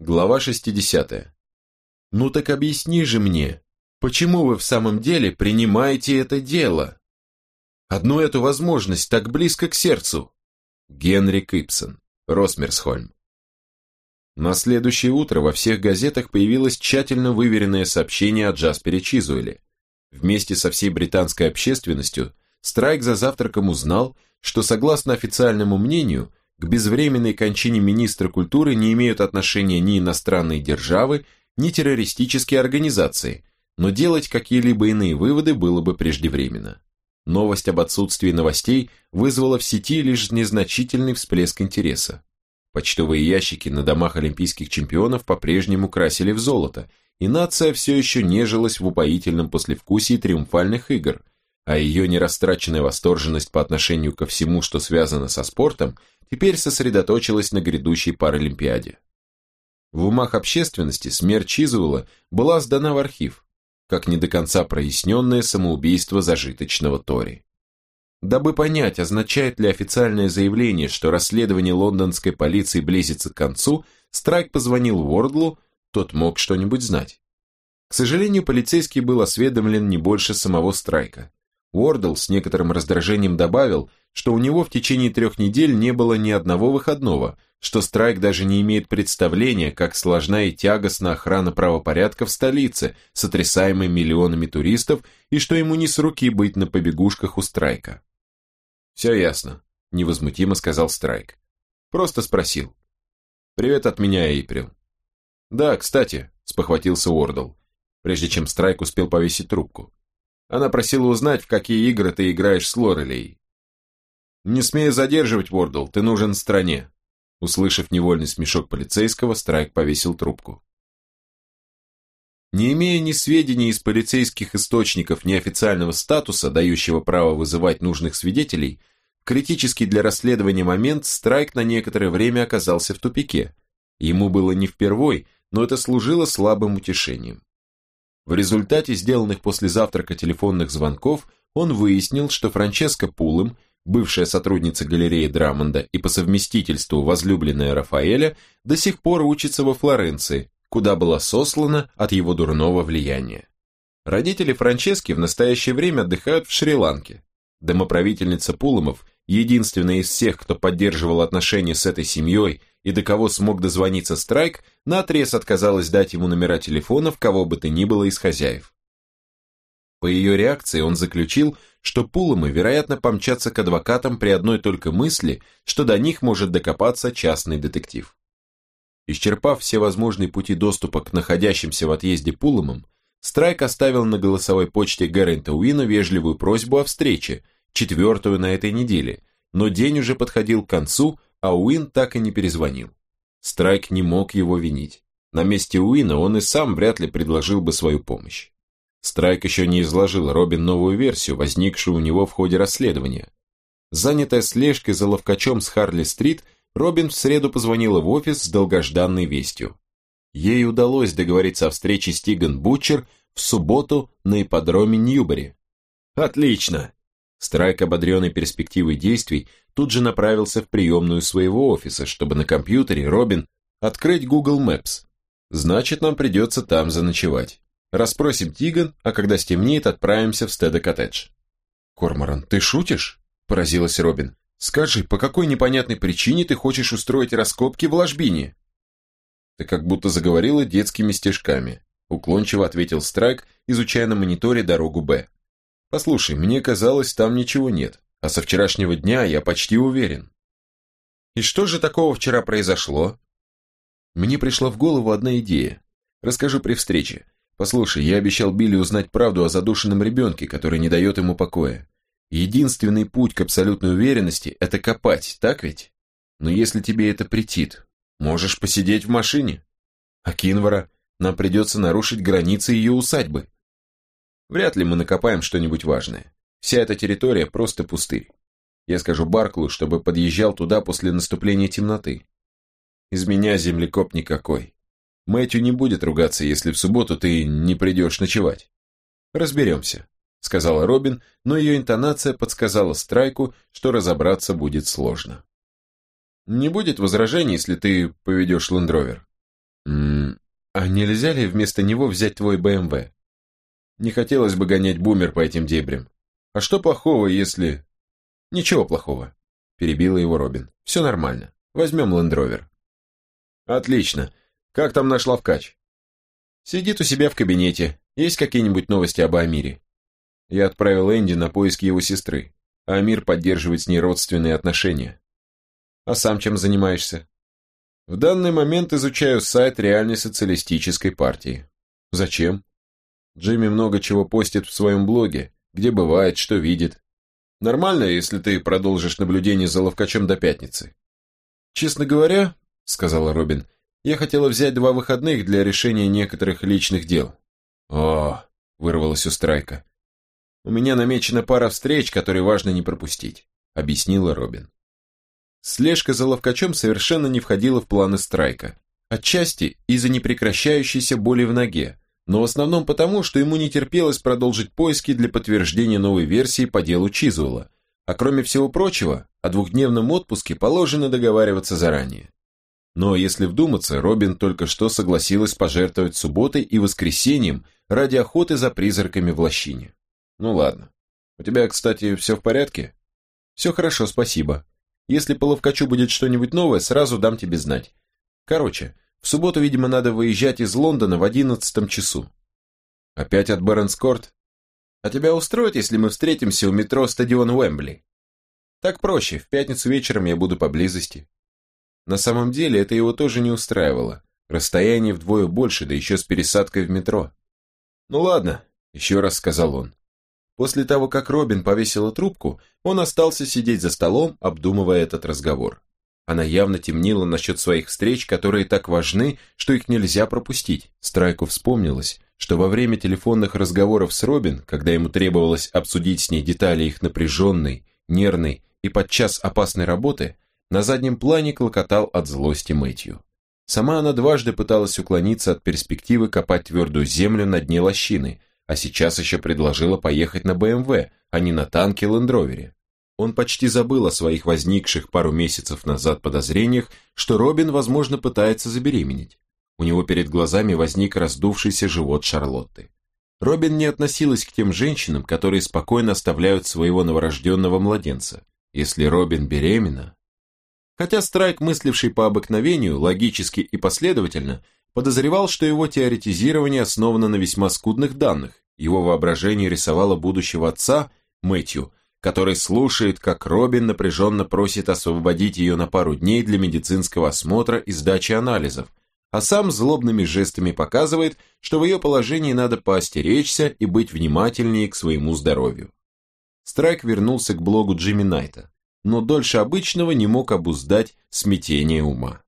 Глава 60. Ну так объясни же мне, почему вы в самом деле принимаете это дело? Одну эту возможность так близко к сердцу. Генри Кипсон, Росмерсхольм. На следующее утро во всех газетах появилось тщательно выверенное сообщение о Джаспере Чизуэле. Вместе со всей британской общественностью Страйк за завтраком узнал, что согласно официальному мнению, к безвременной кончине министра культуры не имеют отношения ни иностранные державы, ни террористические организации, но делать какие-либо иные выводы было бы преждевременно. Новость об отсутствии новостей вызвала в сети лишь незначительный всплеск интереса. Почтовые ящики на домах олимпийских чемпионов по-прежнему красили в золото, и нация все еще нежилась в упоительном послевкусии триумфальных игр, а ее нерастраченная восторженность по отношению ко всему, что связано со спортом, теперь сосредоточилась на грядущей Паралимпиаде. В умах общественности смерть Чизуэлла была сдана в архив, как не до конца проясненное самоубийство зажиточного Тори. Дабы понять, означает ли официальное заявление, что расследование лондонской полиции близится к концу, Страйк позвонил Уордлу, тот мог что-нибудь знать. К сожалению, полицейский был осведомлен не больше самого Страйка. Уордл с некоторым раздражением добавил, что у него в течение трех недель не было ни одного выходного, что Страйк даже не имеет представления, как сложна и тягостна охрана правопорядка в столице, сотрясаемой миллионами туристов, и что ему не с руки быть на побегушках у Страйка. «Все ясно», — невозмутимо сказал Страйк. «Просто спросил». «Привет от меня, Эйприл». «Да, кстати», — спохватился Уордл, прежде чем Страйк успел повесить трубку. Она просила узнать, в какие игры ты играешь с Лорелей. «Не смею задерживать, Вордл, ты нужен стране». Услышав невольный смешок полицейского, Страйк повесил трубку. Не имея ни сведений из полицейских источников, ни официального статуса, дающего право вызывать нужных свидетелей, в критический для расследования момент Страйк на некоторое время оказался в тупике. Ему было не впервой, но это служило слабым утешением. В результате сделанных после завтрака телефонных звонков он выяснил, что Франческа Пулым, бывшая сотрудница галереи Драмонда и по совместительству возлюбленная Рафаэля, до сих пор учится во Флоренции, куда была сослана от его дурного влияния. Родители Франчески в настоящее время отдыхают в Шри-Ланке. Домоправительница Пуломов, единственная из всех, кто поддерживал отношения с этой семьей и до кого смог дозвониться Страйк, наотрез отказалась дать ему номера телефонов кого бы то ни было из хозяев. По ее реакции он заключил, что Пуломы, вероятно, помчатся к адвокатам при одной только мысли, что до них может докопаться частный детектив. Исчерпав все возможные пути доступа к находящимся в отъезде Пуломам, Страйк оставил на голосовой почте Гэррента Уина вежливую просьбу о встрече, четвертую на этой неделе, но день уже подходил к концу, а Уин так и не перезвонил. Страйк не мог его винить. На месте Уина он и сам вряд ли предложил бы свою помощь. Страйк еще не изложил Робин новую версию, возникшую у него в ходе расследования. Занятая слежкой за ловкачом с Харли-стрит, Робин в среду позвонила в офис с долгожданной вестью. Ей удалось договориться о встрече с Тиган Бутчер в субботу на ипподроме Ньюбери. «Отлично!» Страйк, ободренный перспективой действий, тут же направился в приемную своего офиса, чтобы на компьютере Робин открыть Google Maps. Значит, нам придется там заночевать. Расспросим Тиган, а когда стемнеет, отправимся в Стеда-коттедж. «Корморан, ты шутишь?» – поразилась Робин. «Скажи, по какой непонятной причине ты хочешь устроить раскопки в ложбине?» «Ты как будто заговорила детскими стежками», – уклончиво ответил Страйк, изучая на мониторе дорогу «Б». Послушай, мне казалось, там ничего нет, а со вчерашнего дня я почти уверен. И что же такого вчера произошло? Мне пришла в голову одна идея. Расскажу при встрече. Послушай, я обещал Билли узнать правду о задушенном ребенке, который не дает ему покоя. Единственный путь к абсолютной уверенности – это копать, так ведь? Но если тебе это претит, можешь посидеть в машине. А Кинвара, нам придется нарушить границы ее усадьбы. Вряд ли мы накопаем что-нибудь важное. Вся эта территория просто пустырь. Я скажу Барклу, чтобы подъезжал туда после наступления темноты. Из меня землекоп никакой. Мэтью не будет ругаться, если в субботу ты не придешь ночевать. Разберемся, сказала Робин, но ее интонация подсказала Страйку, что разобраться будет сложно. Не будет возражений, если ты поведешь лендровер? А нельзя ли вместо него взять твой БМВ? Не хотелось бы гонять бумер по этим дебрям. А что плохого, если... Ничего плохого, перебила его Робин. Все нормально. Возьмем лендровер. Отлично. Как там наш лавкач? Сидит у себя в кабинете. Есть какие-нибудь новости об Амире? Я отправил Энди на поиски его сестры. Амир поддерживает с ней родственные отношения. А сам чем занимаешься? В данный момент изучаю сайт реальной социалистической партии. Зачем? Джимми много чего постит в своем блоге, где бывает, что видит. Нормально, если ты продолжишь наблюдение за ловкачом до пятницы. Честно говоря, сказала Робин, я хотела взять два выходных для решения некоторых личных дел. О, вырвалось у Страйка. У меня намечена пара встреч, которые важно не пропустить, объяснила Робин. Слежка за ловкачом совершенно не входила в планы Страйка. Отчасти из-за непрекращающейся боли в ноге, но в основном потому, что ему не терпелось продолжить поиски для подтверждения новой версии по делу Чизуэлла, а кроме всего прочего, о двухдневном отпуске положено договариваться заранее. Но если вдуматься, Робин только что согласилась пожертвовать субботой и воскресеньем ради охоты за призраками в лощине. Ну ладно. У тебя, кстати, все в порядке? Все хорошо, спасибо. Если по ловкачу будет что-нибудь новое, сразу дам тебе знать. Короче, в субботу, видимо, надо выезжать из Лондона в одиннадцатом часу. Опять от Бэрнскорт? А тебя устроит, если мы встретимся у метро стадион Уэмбли? Так проще, в пятницу вечером я буду поблизости. На самом деле это его тоже не устраивало. Расстояние вдвое больше, да еще с пересадкой в метро. Ну ладно, еще раз сказал он. После того, как Робин повесила трубку, он остался сидеть за столом, обдумывая этот разговор. Она явно темнила насчет своих встреч, которые так важны, что их нельзя пропустить. Страйку вспомнилось, что во время телефонных разговоров с Робин, когда ему требовалось обсудить с ней детали их напряженной, нервной и подчас опасной работы, на заднем плане клокотал от злости Мэтью. Сама она дважды пыталась уклониться от перспективы копать твердую землю на дне лощины, а сейчас еще предложила поехать на БМВ, а не на танке Лендровере. Он почти забыл о своих возникших пару месяцев назад подозрениях, что Робин, возможно, пытается забеременеть. У него перед глазами возник раздувшийся живот Шарлотты. Робин не относилась к тем женщинам, которые спокойно оставляют своего новорожденного младенца. Если Робин беременна... Хотя Страйк, мысливший по обыкновению, логически и последовательно, подозревал, что его теоретизирование основано на весьма скудных данных. Его воображение рисовало будущего отца, Мэтью, который слушает, как Робин напряженно просит освободить ее на пару дней для медицинского осмотра и сдачи анализов, а сам злобными жестами показывает, что в ее положении надо поостеречься и быть внимательнее к своему здоровью. Страйк вернулся к блогу Джимми Найта, но дольше обычного не мог обуздать смятение ума.